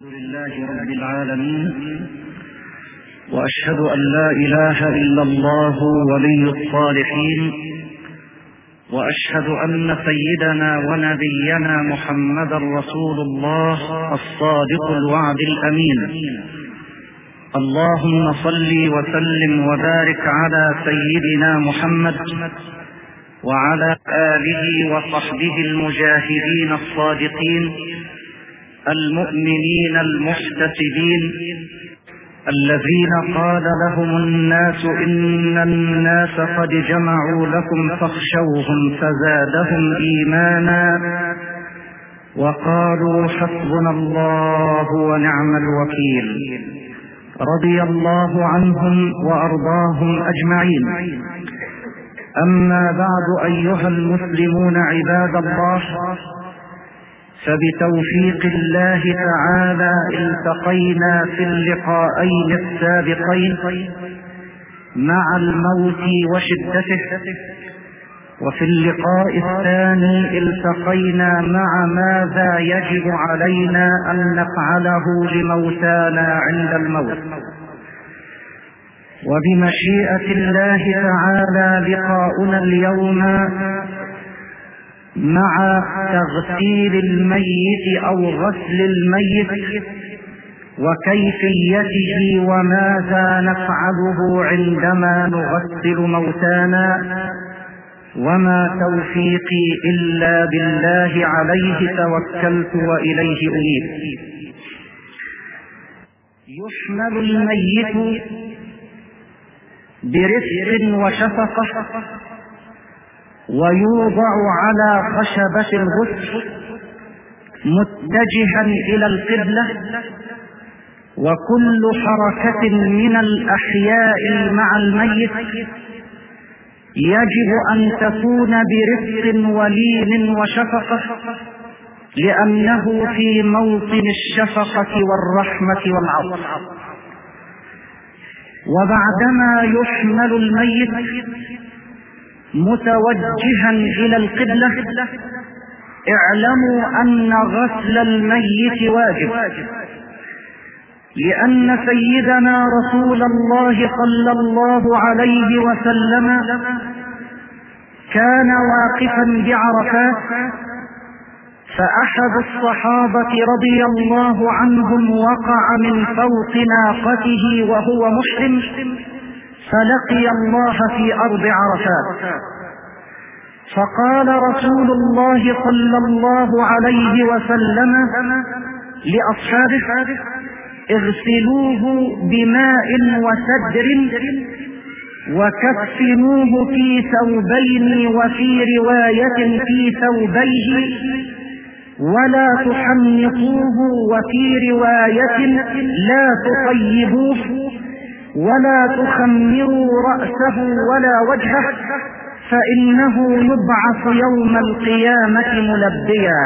لله رب العالمين وأشهد أن لا إله إلا الله ولي الصالحين وأشهد أن سيدنا ونبينا محمدا رسول الله الصادق الوعد الأمين. اللهم صل وسلم وبارك على سيدنا محمد وعلى آله وصحبه المجاهدين الصادقين. المؤمنين المحتسبين الذين قال لهم الناس إن الناس قد جمعوا لكم فاخشوهم فزادهم إيمانا وقالوا حسبنا الله ونعم الوكيل رضي الله عنهم وأرضاهم أجمعين. أما بعد أيها المسلمون عباد الله فبتوفيق الله تعالى التقينا في اللقاءين السابقين مع الموت وشدته. وفي اللقاء الثاني التقينا مع ماذا يجب علينا أن نفعله لموتانا عند الموت. وبمشيئة الله تعالى لقاؤنا اليوم مع تغسيل الميت أو غسل الميت وكيفيته وماذا نفعله عندما نغسل موتانا وما توفيقي إلا بالله عليه توكلت وإليه أنيب. يحمل الميت برفق وشفقة ويوضع على خشبة الغسل متجها إلى القبلة وكل حركة من الأحياء مع الميت يجب أن تكون برفق ولين وشفقة لأنه في موطن الشفقة والرحمة والعطف وبعدما يحمل الميت متوجها إلى القبلة. اعلموا أن غسل الميت واجب. لأن سيدنا رسول الله صلى الله عليه وسلم كان واقفا بعرفات فأحد الصحابة رضي الله عنهم وقع من فوق ناقته وهو محرم. فلقي الله في أرض عرفات. فقال رسول الله صلى الله عليه وسلم لأصحابه اغسلوه بماء وسدر وكفنوه في ثوبين وفي رواية في ثوبيه ولا تحنطوه وفي رواية لا تطيبوه. ولا تخمروا رأسه ولا وجهه فإنه يبعث يوم القيامة ملبيا.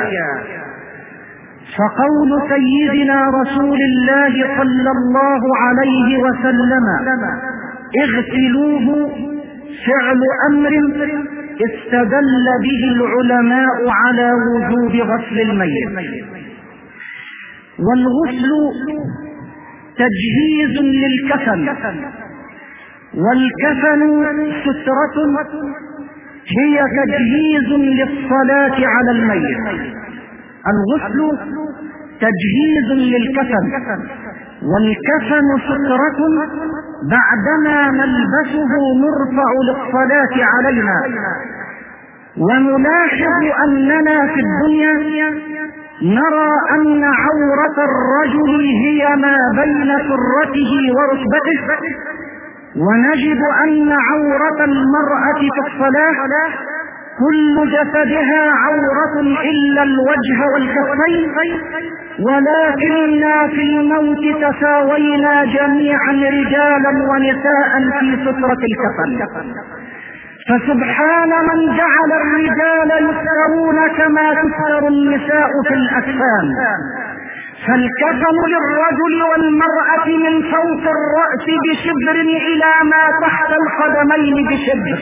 فقول سيدنا رسول الله صلى الله عليه وسلم اغسلوه فعل أمر استدل به العلماء على وجوب غسل الميت. والغسل تجهيز للكفن. والكفن سترة هي تجهيز للصلاة على الميت. الغسل تجهيز للكفن. والكفن سترة بعدما نلبسه نرفع للصلاة علينا ونلاحظ أننا في الدنيا نرى أن عورة الرجل هي ما بين سرته وركبته. ونجد أن عورة المرأة في الصلاة كل جسدها عورة إلا الوجه والكفين. ولكننا في الموت تساوينا جميعا رجالا ونساء في سترة الكفن. فسبحان من جعل الرجال يسترون كما تستر النساء في الأكفان فالكفن للرجل والمرأة من فوق الرأس بشبر إلى ما تحت القدمين بشبر.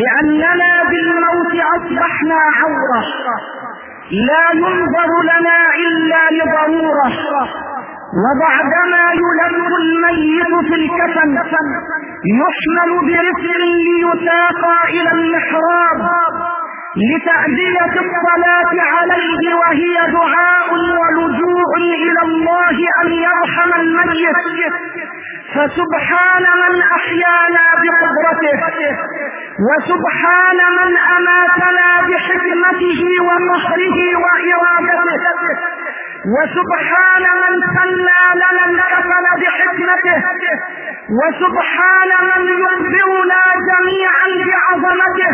لأننا بالموت أصبحنا عورة. لا ينظر لنا إلا لضرورة. وبعدما يلم الميت في الكفن يحمل برفق ليساق إلى المحراب لتأدية الصلاة عليه وهي دعاء ولجوء إلى الله أن يرحم الميت. فسبحان من أحيانا بقدرته وسبحان من أماتنا بحكمته وقهره وإرادته. وسبحان من سنى لنا الكفن بحكمته. وسبحان من يخبرنا جميعا بعظمته.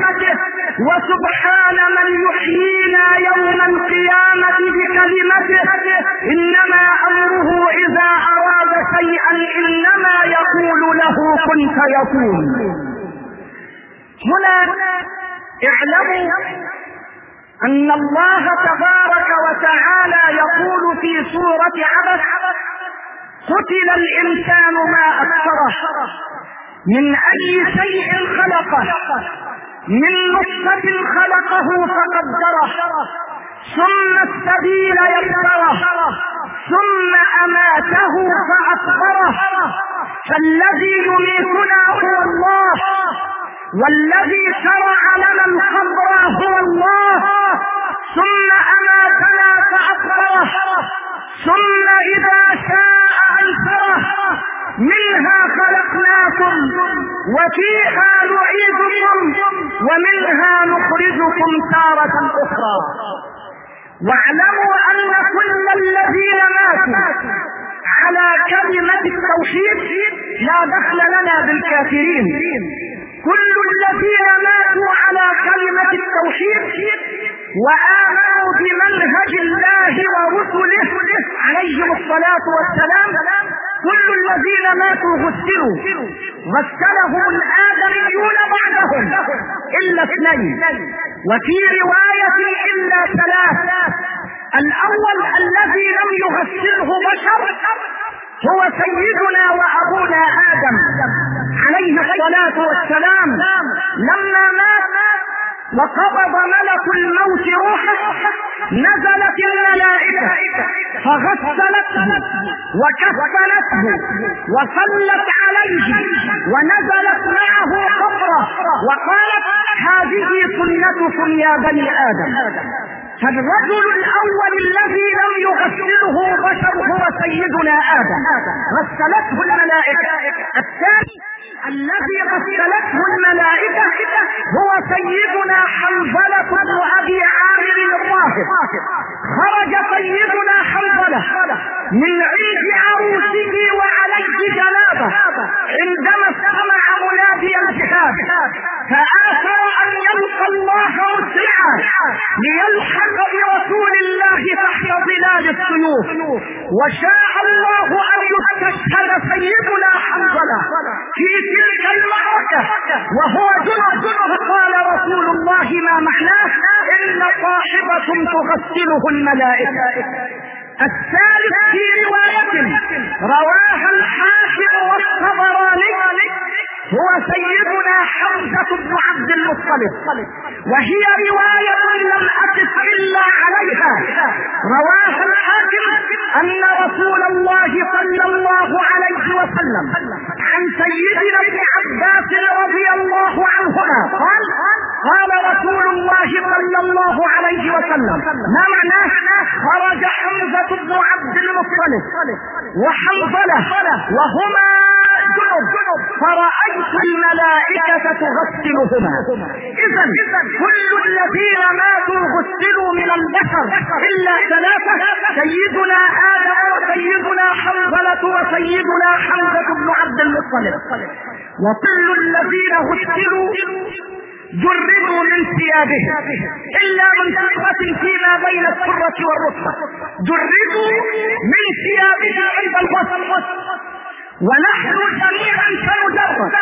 وسبحان من يحيينا يوم القيامة بكلمته. إنما أمره إذا أراد شيئا إنما يقول له كن فيكون. هنا اعلموا أن الله تبارك وتعالى يقول في سورة عبس قتل الإنسان ما أكثره. من أي شيء خلقه؟ من نطفة خلقه فقدره ثم السبيل يسره. ثم أماته فاكبره فالذي يميتنا هو الله. والذي شرع لنا الخمر هو الله. ثم أماتنا فاكبره ثم إذا شاء أنشره. منها خلقناكم وفيها نعيدكم ومنها نخرجكم تارة أخرى. واعلموا أن كل الذين ماتوا على كلمة التوحيد لا دخل لنا بالكافرين. كل الذين ماتوا على كلمة التوحيد وآمنوا بمنهج الله ورسله عليهم الصلاة والسلام كل الذين ماتوا غسلوا غسلهم الآدميون بعدهم إلا اثنين. وفي رواية إلا ثلاث الأول الذي لم يغسله بشر هو سيدنا وأبونا آدم. عليه الصلاة والسلام لما مات وقبض ملك الموت روحه نزلت الملائكة فغسلته وكفنته وصلت عليه ونزلت معه قبره وقالت هذه سنتكم يا بني آدم. فالرجل الأول الذي لم يغسله بشر هو سيدنا آدم. غسلته الملائكة. الثاني الذي غسلته الملائكة هو سيدنا حنظلة بن أبي عامر الراهب خرج سيدنا حنظلة من عيد عروسه وعليه جنابة. عندما ليلحق برسول الله تحت ظلال السيوف. وشاء الله أن يستشهد سيدنا حنظلة في تلك المعركة. وهو جنب فقال رسول الله ما معناه؟ إن صاحبكم تغسله الملائكة. الثالث في رواية رواها الحاكم والطبراني. هو سيدنا حمزة بن عبد المطلب. وهي رواية لم أقف إلا عليها. رواها الحاكم أن رسول الله صلى الله عليه وسلم عن سيدنا ابن عباس رضي الله عنهما قال قال رسول الله صلى الله عليه وسلم ما معناه؟ خرج حمزة بن عبد المطلب وحنظلة وهما جنب فرأيت الملائكة تغسلهما. إذا كل الذين ماتوا غسلوا من البشر إلا ثلاثة سيدنا آدم وسيدنا حنظلة وسيدنا حمزة بن عبد المطلب. وكل الذين غسلوا جردوا من ثيابه. إلا من ثقة فيما بين السرة والركبة. جردوا من ثيابه عند الغسل ونحن جميعا سنجرد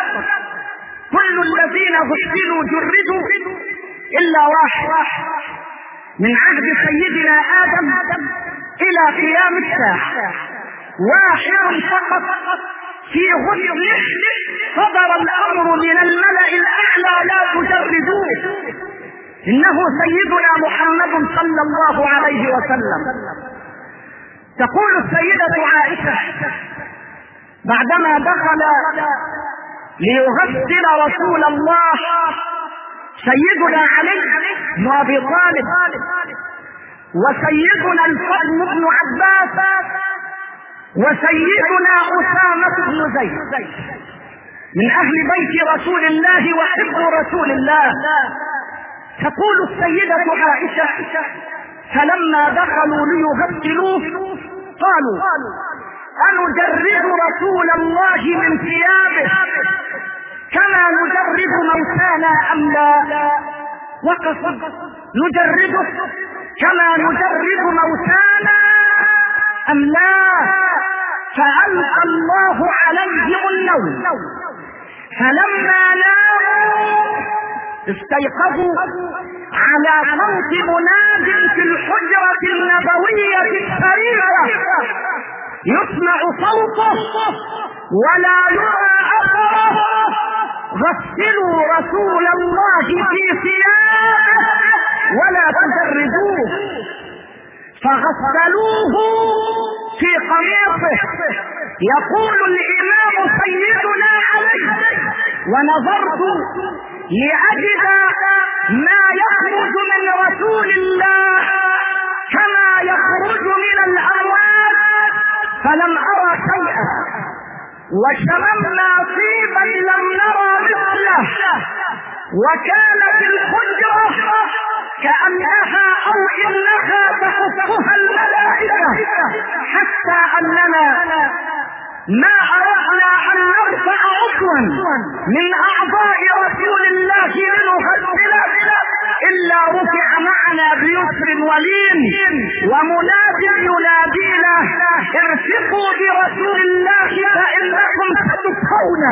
كل الذين غسلوا جردوا. إلا واحد. من عهد سيدنا آدم إلى قيام الساعة. واحد فقط. في غسله صدر الأمر من الملأ الأعلى لا تجردوه. إنه سيدنا محمد صلى الله عليه وسلم. تقول السيدة عائشة بعدما دخل ليغسل رسول الله سيدنا علي بن أبي طالب وسيدنا الفضل بن عباس وسيدنا أسامة بن زيد. من أهل بيت رسول الله وحب رسول الله. تقول السيدة عائشة فلما دخلوا ليغسلوه قالوا أنجرد رسول الله من ثيابه كما نجرد موتانا أم لا وقف نجرده كما نجرد موتانا أم لا فألقى الله عليهم النوم. فلما ناموا استيقظوا على صوت مناد في الحجرة النبوية الشريفة يسمع صوته ولا يرى أثره. غسلوا رسول الله في ثيابه ولا تجردوه فغسلوه في قميصه. يقول الإمام سيدنا علي ونظرت لأجد ما يخرج من رسول الله كما يخرج من الأموات فلم أرى شيئا. وشممنا طيبا لم نرى مثله وكانت الحجرة كأنها أو إنها تحفها الملائكة حتى أننا ما أردنا أن نرفع عضوا من أعضاء رسول الله لنغسله إلا رفع معنا بيسر ولين ومناد ينادينا ارفقوا برسول الله فإنكم ستبقون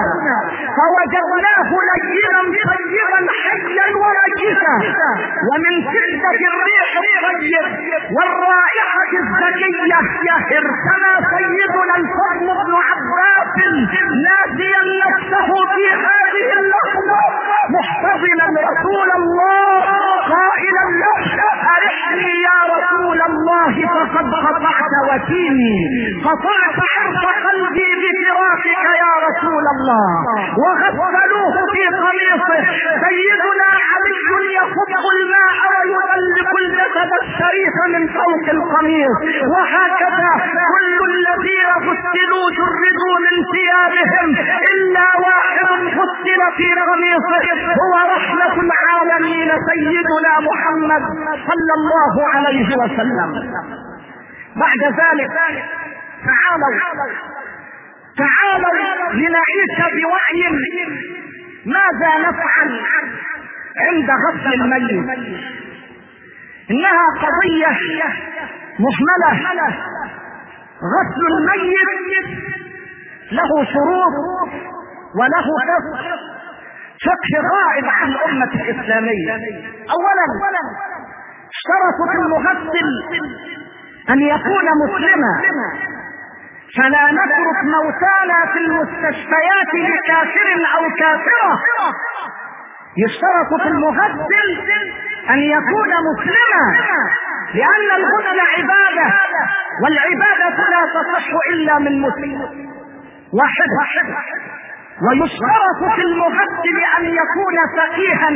فوجدناه لينا طيبا حيا ومجيدا ومن شدة الريح الطيب والرائحة الزكية ارسل سيدنا الفضل بن عباس ناسيا نفسه في هذه اللحظة. محتضنا رسول الله قائلا له أرحني يا رسول الله فقد قطعت وتيني قطعت عرض قلبي بفراقك يا رسول الله. وغسلوه في قميصه. سيدنا علي يصب الماء ويغلق الجسد الشريف من فوق القميص. وهكذا كل الذين غسلوا جردوا من ثيابهم إلا واحد غسل في قميصه هو رحمة العالمين سيدنا محمد صلى الله عليه وسلم. بعد ذلك تعالوا تعالوا لنعيش بوعي ماذا نفعل عند غسل الميت. إنها قضية مهملة غسل الميت له شروط وله فقه فقه غائب عن الأمة الإسلامية. أولا اشترطوا في المغسل أن يكون مسلما. فلا نترك موتانا في المستشفيات لكافر أو كافرة. يشترط في المغسل أن يكون مسلما لأن الغسل عبادة والعبادة لا تصح إلا من مسلم. واحد ويشترط في المغسل أن يكون فقيها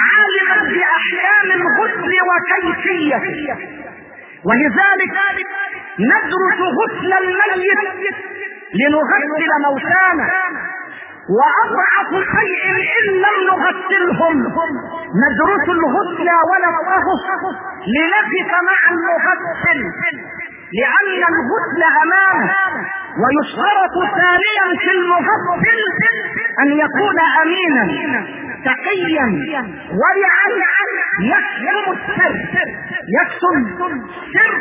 عالما بأحكام الغسل وكيفيته. ولذلك ندرس غسل الميت لنغسل موتانا. وأضعف شيء إن لم نغسلهم. ندرس الغسل ونفقه لنقف مع المغسل لأن الغسل أمامه. ويشترط ثانيا في المغسل أن يكون امينا تقيا ورعا يكتم السر يكتم سر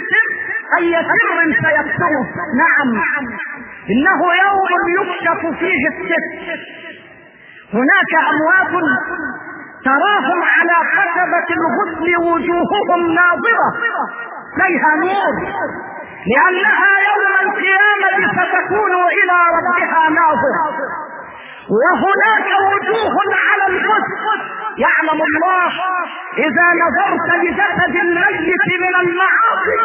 أي سر سيكتمه نعم. إنه يوم يكشف فيه السر. هناك اموات تراهم على خشبة الغسل وجوههم ناظرة فيها نور. لأنها يوم القيامة ستكون إلى ربها ناظرة. وهناك وجوه على الغسل يعلم الله إذا نظرت لجسد الميت من المعاصي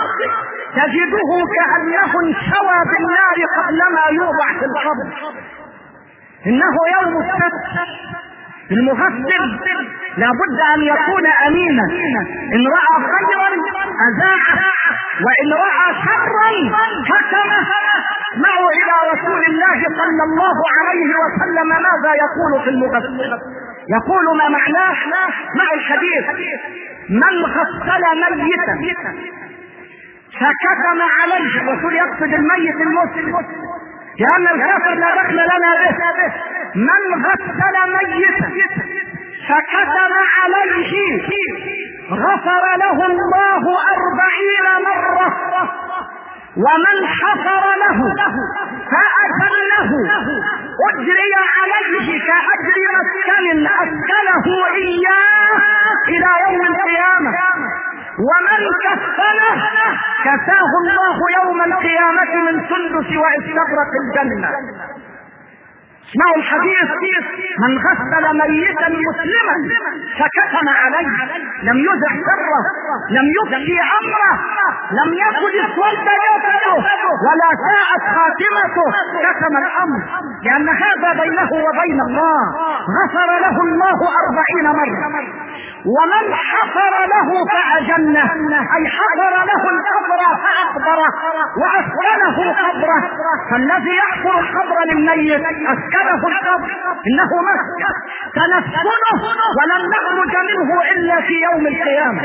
تجده كأنه انشوى بالنار قبلما يوضع في القبر. إنه يوم السبت. المغسل لابد أن يكون أمينا. إن رأى خيرا أذاعه وإن رأى شرا حكمه. معه إلى رسول الله صلى الله عليه وسلم؟ ماذا يقول في المغسل يقول ما معناه؟ مع الحديث. من غسل ميتا فكتم عليه الرسول يقصد الميت المسلم. لأن الكافر لا دخل لنا به. من غسل ميتا فكتم عليه غفر له الله أربعين مرة. ومن حفر له فأكله أجري عليه كأجر مسكن أسكنه إياه إلى يوم القيامة. ومن كفنه كساه الله يوم القيامة من سندس وإستغرق الجنة. اسمعوا الحديث؟ من غسل ميتا مسلما فكتم عليه لم يزع سره لم يفشي امره لم يكن اسود يده ولا ساءت خاتمته كتم الامر. لأن هذا بينه وبين الله غفر له الله أربعين مرة. ومن حفر له فأجنه أي حفر له القبر فأقبره وأسكنه قبره فالذي يحفر القبر للميت أسكنه القبر. إنه مسكن تنسكنه ولن نخرج منه إلا في يوم القيامة.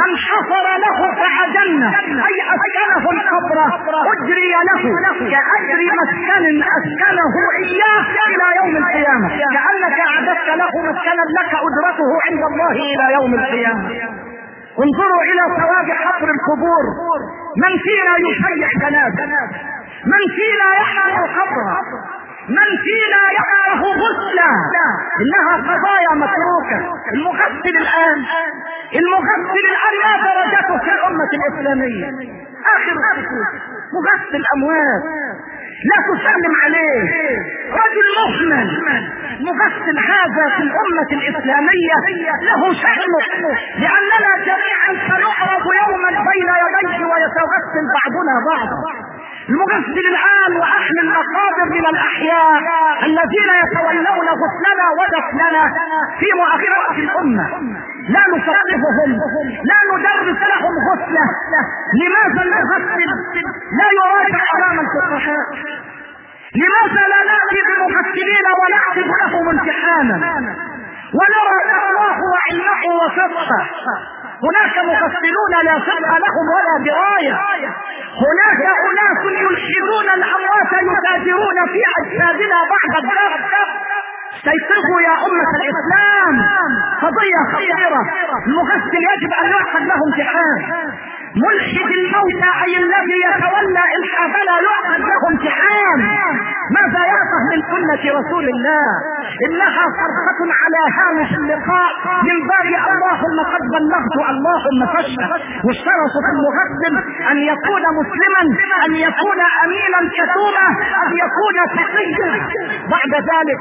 من حفر له فأجنه أي أسكنه القبر أجري له كأجر مسكن أسكنه إياه إلى يوم القيامة. كأنك أعددت له مسكنا لك أجرته عند الله إلى يوم القيامة. انظروا إلى ثواب حفر القبور. من فينا يشيع جنازة؟ من فينا يحفر قبرها من فينا يعرف غسلا إنها قضايا متروكة. المغسل الآن المغسل الآن ما درجته في الأمة الإسلامية. آخر مغسل أموات. لا تسلم عليه. رجل مهمل مغسل هذا في الأمة الإسلامية. له شأنه لأننا جميعا سنعرض يوما بين يديه ويتغسل بعضنا بعضا. المغسل الآن وأهل المقابر من الأحياء الذين يتولون غسلنا ودفننا في مؤخرة الأمة. لا نثقفهم لا ندرس لهم غسلة لماذا المغسل لا يراجع أمام الفقهاء. لماذا لا نأتي بمغسلين ونعرض لهم امتحانا؟ ونرى الله وعلمه وصدقه هناك مغسلون لا فقه لهم ولا دراية. هناك أناس يلحدون الأموات يتاجرون في أجسادنا بعد الدرب استيقظوا يا أمة الإسلام قضية خطيرة. المغسل يجب أن يعقد له امتحان ملحد الموتى أي الذي يتولى إلحادنا يعقد له امتحان ماذا يفهم من سنة رسول الله؟ إنها صرخة على هامش اللقاء من باب اللهم قد بلغت اللهم فاشهد والشرف في المغسل أن يكون مسلما أن يكون أمينا كتوبة أن يكون تقيا بعد ذلك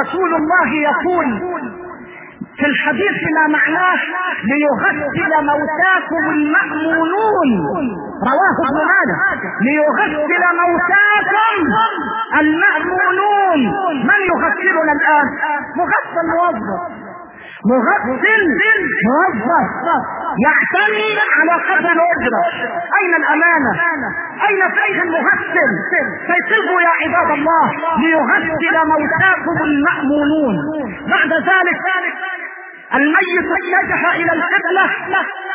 رسول الله يقول في الحديث ما معناه ليغسل موتاكم المأمونون. رواه ابن ماجه. ليغسل موتاكم المأمونون. من يغسلنا الآن؟ مغسل موظف. مغسل موظف يعتمي على قدر الاجره أين الأمانة؟ أين فيه المغسل؟ فيصبوا يا عباد الله ليغسل موتاكم المأمونون. بعد ذلك الميت اتجه إلى القبلة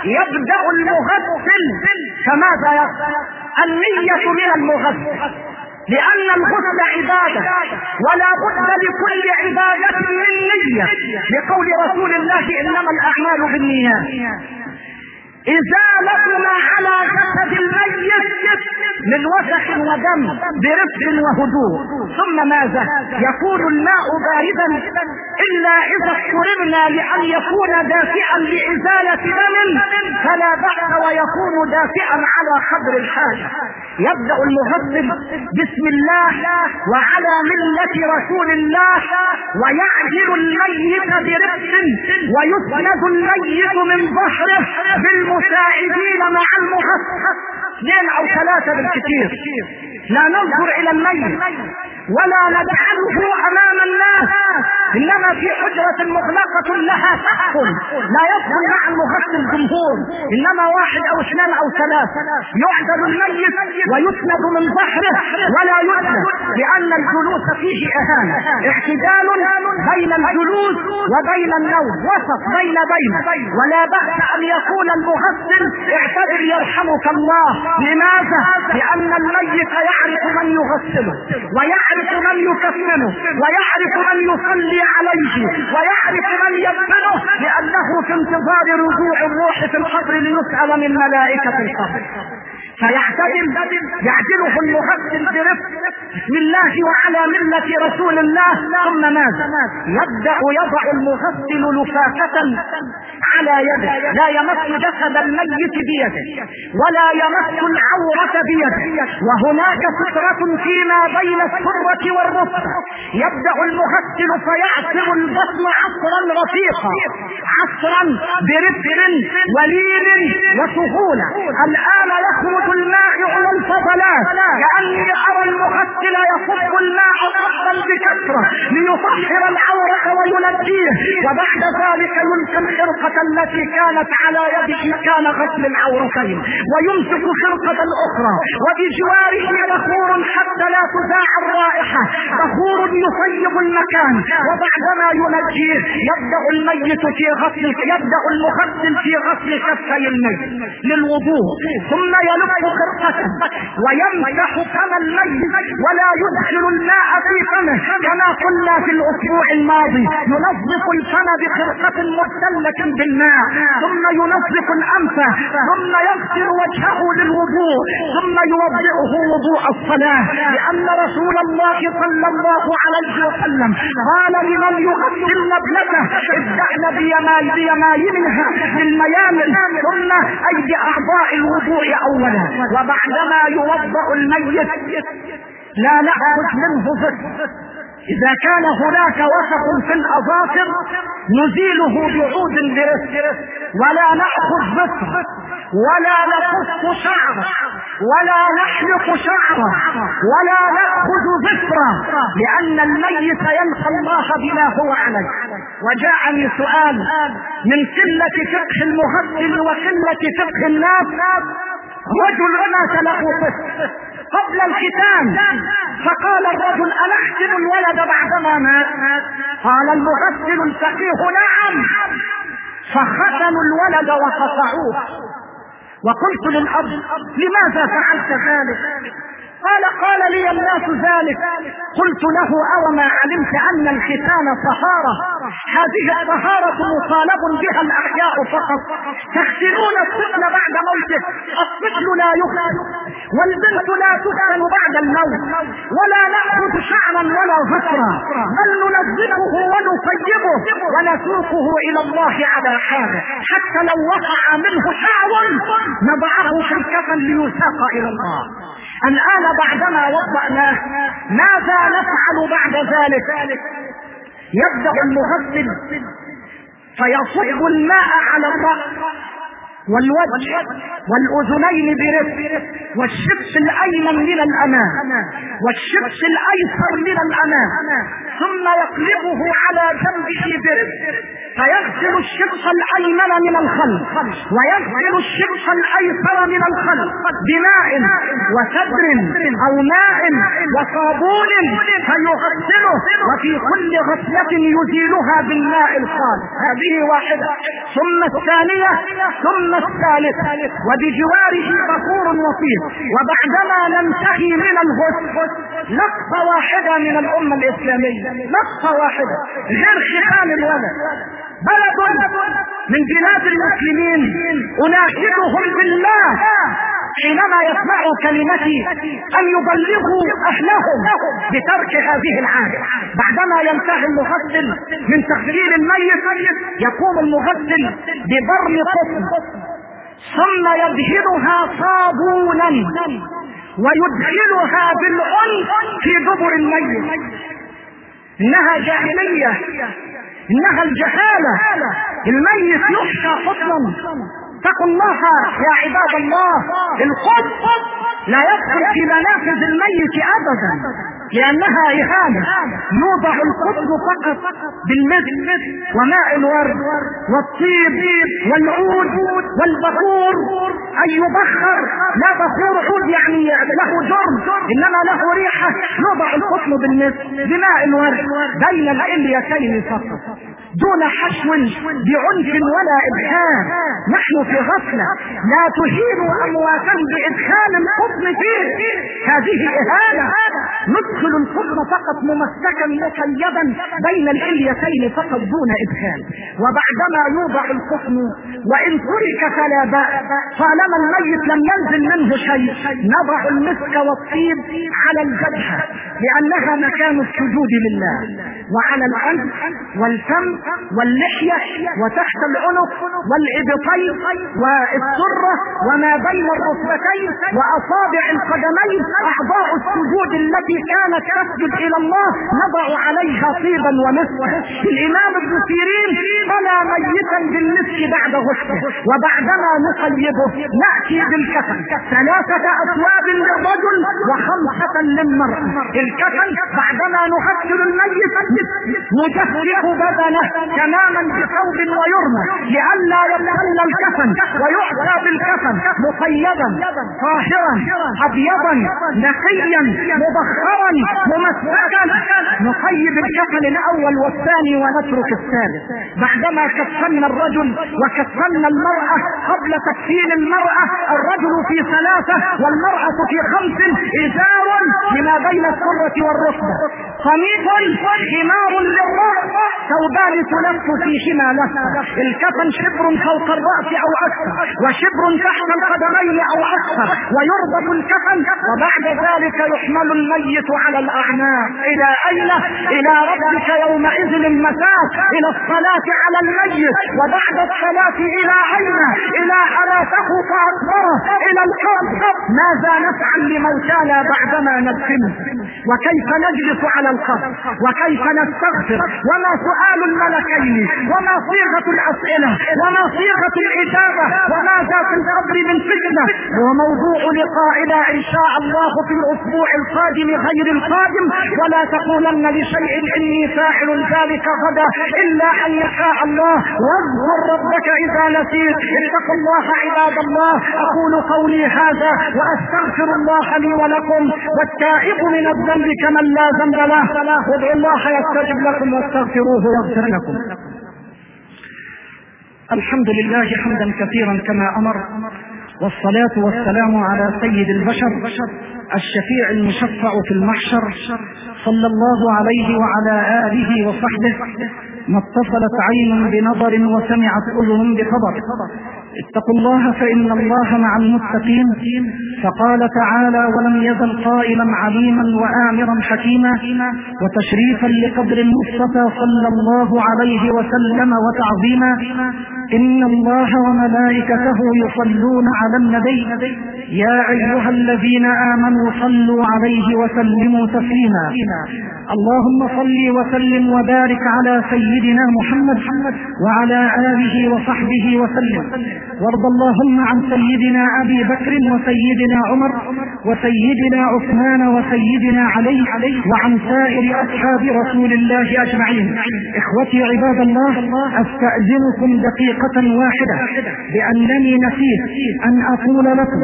يبدأ المغسل. فماذا يفعل النية من المغسل. لأن الغسل عبادة ولا بد لكل عبادة من نية لقول رسول الله إنما الأعمال بالنيات. إزالة ما على جسد الميت من وسخ ودم برفق وهدوء. ثم ماذا؟ يكون الماء باردا إلا إذا اضطررنا لأن يكون دافئا لإزالة دم فلا بأس ويكون دافئا على قدر الحاجة. يبدأ المغسل بسم الله وعلى ملة رسول الله ويعزل الميت برفق ويسند الميت من ظهره بالمساعدين مع المغسل اثنين أو ثلاثة بالكثير. لا ننظر إلى الميت ولا نجعله أمام الناس. إنما في حجرة مغلقة لها سقف لا يدخل مع المغسل الجمهور إنما واحد أو اثنان أو ثلاثة يعدل الميت ويسند من ظهره ولا يسند لأن الجلوس فيه اهانة اعتدال بين الجلوس وبين النوم وسط بين بين. ولا بأس أن يكون المغسل اعتدل يرحمك الله. لماذا؟ لأن الميت يعرف من يغسله ويعرف من يكفنه ويعرف من يصلي عليه ويعرف من يدفنه لأنه في انتظار رجوع الروح في القبر ليسأل من ملائكة القبر. فيعتدل يعدله المغسل برفق بسم الله وعلى ملة رسول الله. ثم ماذا؟ يبدأ يضع المغسل لفافة على يده. لا يمس جسد الميت بيده ولا يمس العورة بيده. وهناك سترة فيما بين السرة والرفقة يبدأ المغسل فيعصر البطن عصرا رفيقا. عصرا برفق ولين وسهولة الآن يخرج الماء على الفضلات. كأني أرى المغسل يصب الماء صبا بكثرة ليطهر العورة وينجيه. وبعد ذلك يلقي الخرقة التي كانت على يده مكان غسل العورتين. ويمسك خرقة أخرى. وبجواره بخور حتى لا تذاع الرائحة. بخور يطيب المكان. وبعدما ينجيه يبدأ الميت في غسل يبدأ المغسل في غسل كفي الميت للوضوء. ثم يلف خرقته ويمسح فم الميت ولا يدخل الماء في فمه كما قلنا في الأسبوع الماضي. ينظف الفم بخرقة مبتلة بالماء ثم ينظف الأنف ثم يغسل وجهه للوضوء ثم يوضئه وضوء الصلاة. لأن رسول الله صلى الله عليه وسلم قال لمن يغسل ابنته ابدأن بيماينها بالميامن ثم أيدي أعضاء الوضوء اولا. وبعدما يوضأ الميت لا نأخذ منه فقه إذا كان هناك وسط في الأظافر نزيله بعود برفق ولا نأخذ بصر ولا نقص شعره ولا نحلق شعره ولا نأخذ ذكره لأن الميت يلقى الله بما هو عليه. وجاءني سؤال من قلة فقه المغسل وقلة فقه الناس رجل له طفل قبل الختان. فقال الرجل أختم الولد بعدما مات؟ قال المغسل الفقيه نعم. فختنوا الولد وقطعوه. وقلت للأب لماذا فعلت ذلك؟ قال قال لي الناس ذلك. قلت له أو ما علمت أن الختان طهارة؟ هذه الطهارة مطالب بها الأحياء فقط. تغسلون الطفل بعد موته الطفل لا يغسل والبنت لا تغسل بعد الموت ولا نأخذ شعرا ولا ظفرا بل ننزله ونطيبه ونسوقه إلى الله على حاله حتى لو وقع منه شعر نضعه في الكفن ليساق إلى الله. الآن بعدما وضعناه ماذا نفعل بعد ذلك؟ يبدأ المغسل فيصب الماء على الرأس والوجه والأذنين برفق والشبس الأيمن من الامام والشبس الأيسر من الامام ثم يقلبه على جنبه برفق الشبس الأيمن من الخلف ويغسل الشبس الأيسر من الخلف بماء وسدر أو ماء وصابون فيغسله وفي كل غسلة يزيلها بالماء الخالص. هذه واحدة. ثم الثانية ثم الثالث وبجواره بخور وطيب وبعدما ننتهي من الغسل نقطة واحدة من الأمة الإسلامية. نقطة واحدة. غير ختان الولد. بلد من بلاد المسلمين أناشدهم بالله حينما يسمعوا كلمتي أن يبلغوا أهلهم بترك هذه العادة بعدما ينتهي المغسل من تغسيل الميت يقوم المغسل ببرم قطن ثم يدهنها صابونا ويدخلها بالعنف في دبر الميت. إنها جاهلية. إنها الجهالة. الميت يحشى قطنا اتقوا الله يا عباد الله. القط لا يدخل في منافذ الميت ابدا لأنها إهانة. يوضع القطن فقط بالمثل وماء الورد والطيب والعود والبخور. أن يبخر لا بخور عود يعني له جرم. إنما له ريحة. يوضع القطن بالمثل بماء الورد بين الإليتين فقط. دون حشو بعنف ولا ابهام نحن في غفلة. لا تهينوا امواتا بادخال القطن فيه. هذه إهانة. ندخل القطن فقط ممسكا مقيدا بين الاليتين فقط دون ادخال وبعدما يوضع القطن وإن ترك فلا باس طالما الميت لم ينزل منه شيء نضع المسك والطيب على الجبهة لأنها مكان السجود لله. وعلى الانف والفم واللحية وتحت العنق والإبطين والسرة وما بين الركبتين وأصابع القدمين أعضاء السجود التي كانت تسجد إلى الله نضع عليها طيبا ومسكا. الإمام ابن سيرين بنى ميتا بالمسك بعد غسله وبعدما نقيده نأتي بالكفن ثلاثة أثواب للرجل وخمسة للمرأة. الكفن بعدما نغسل الميت نجفف بدنه تماما بثوب ويرمى لئلا يتخلى الكفن ويؤتى بالكفن مقيدا طاهرا ابيضا نقيا مبخرا ممسكا. نقيد الكفن الأول والثاني ونترك الثالث. بعدما كفنا الرجل وكفنا المرأة قبل تكفين المرأة الرجل في ثلاثة والمرأة في خمس ازار لما بين السرة والركبة. قميص خمار للرأس ثوبان تلف فيهما لفة الكفن شبر فوق الرأس أو أكثر وشبر تحت القدمين أو أكثر ويربط الكفن وبعد ذلك يحمل الميت على الأعناق. إلى أين؟ إلى ربك يومئذ المساك إلى الصلاة على الميت. وبعد الصلاة إلى أين؟ إلى حلاته فاكبره إلى القبر ماذا نفعل لموتانا بعدما ندفنه وكيف نجلس على القبر وكيف نستغفر؟ وما سؤال الملكين؟ وما صيغة الأسئلة؟ وما صيغة الإجابة؟ وماذا في القبر من فتنة؟ وموضوع لقائنا إن شاء الله في الأسبوع القادم غير القادم. ولا تقولن لشيء إني فاعل ذلك غدا إلا أن يشاء الله. واذكر ربك إذا نسيت. اتقوا الله عباد الله. أقول قولي هذا وأستغفر الله لي ولكم. والتائب من الذنب كمن لا ذنب له. ادعوا الله يستجب لكم واستغفروه يغفر لكم. الحمد لله حمدا كثيرا كما أمر والصلاة والسلام على سيد البشر الشفيع المشفع في المحشر صلى الله عليه وعلى آله وصحبه ما اتصلت عين بنظر وسمعت أذن بخبر. اتقوا الله فإن الله مع المتقين. فقال تعالى ولم يزل قائلا عليما وآمرا حكيما وتشريفا لقدر المصطفى صلى الله عليه وسلم وتعظيما إن الله وملائكته يصلون على النبي. يا أيها الذين آمنوا صلوا عليه وسلموا تسليما. اللهم صل وسلم وبارك على سيدنا محمد وعلى آله وصحبه وسلم. وارض اللهم عن سيدنا أبي بكر وسيدنا عمر وسيدنا عثمان وسيدنا علي وعن سائر أصحاب رسول الله أجمعين. إخوتي عباد الله أستأذنكم دقيقة واحدة بأنني نسيت أن أقول لكم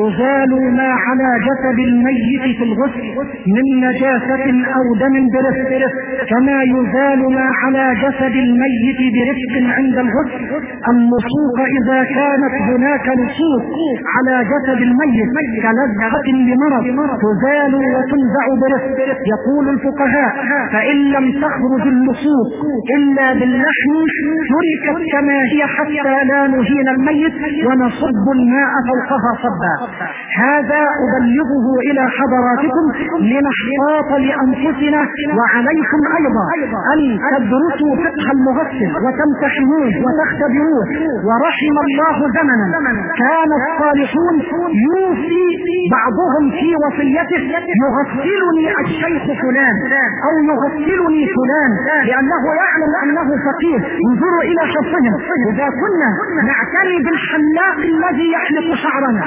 يزال ما على جسد الميت في الغسل من نجاسة أو دم برفق كما يزال ما على جسد الميت برفق عند الغسل. اللصوق إذا كانت هناك لصوق على جسد الميت كلذة لمرض تزال وتنزع برفق. يقول الفقهاء فإن لم تخرج اللصوص إلا باللحم تركت كما هي حتى لا نهين الميت ونصب الماء فوقها صبا. هذا أبلغه إلى حضراتكم لنحتاط لأنفسنا وعليكم أيضا أن تدرسوا فقه المغسل وتمتحنوه وتختبروه. ورحم الله زمنا. كان الصالحون يوصي بعضهم في وصيته يغسلني الشيخ فلان أو يغسلني فلان لأنه يعلم أنه فقير انظروا إلى شرطهم إذا كنا نعتني بالحلاق الذي يحلق شعرنا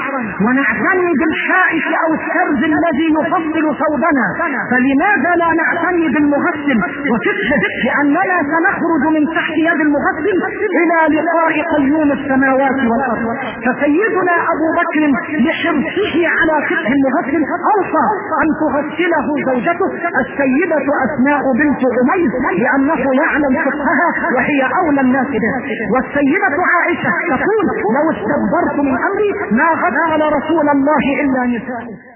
ونعتني بالحائش أو السرج الذي يفصل ثوبنا فلماذا لا نعتني بالمغسل؟ وفقه لأننا سنخرج من تحت يد المغسل إلى لقاء قيوم السماوات والأرض. فسيدنا أبو بكر لحرصه على فقه المغسل أوصى أن تغسله زوجته السيدة أسماء بنت عميس لأنه يعلم فقهها وهي أولى الناس به. والسيدة عائشة تقول لو استدبرت من أمري ما غسل رسول الله إلا نساء